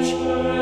Schön.